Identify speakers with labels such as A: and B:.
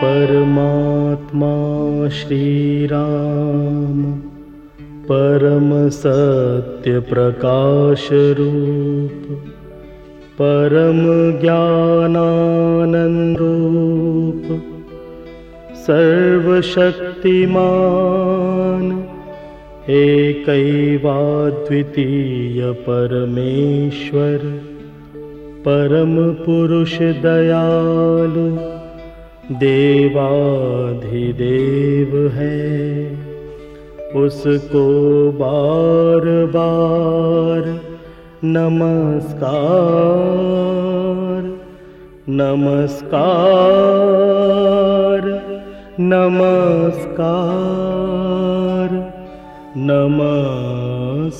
A: परमात्मा श्रीराम परमसत्यप्रकाशरूप परमज्ञानानन्दरूप परमज्ञानानन्द सर्वशक्तिमा एकैवाद्वितीय परमेश्वर परम पुरुष दयालु देवाधिदेव है। उसको बार बार नमस्कार नमस्कार नमस्कार। नमस्कार।